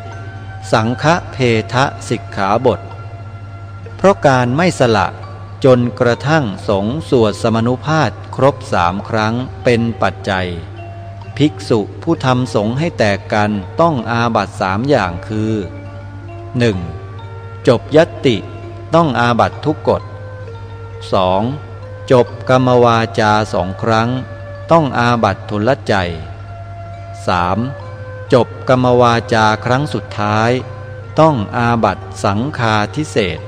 10. สังฆเพทะสิกขาบท เพราะการไม่สละจนกระทั่งสงสวดสมนุภาพครบสามครั้งเป็นปัจจัย ภิกษุผู้ทำสงให้แตกกันต้องอาบัตสามอย่างคือ 1. จบยติต้องอาบัตทุกกฎ 2. จบกรรมวาจาสองครั้ง ต้องอาบัตทุลใจ 3. จบกรรมวาจาครั้งสุดท้าย ต้องอาบัตสังคาทิเศษ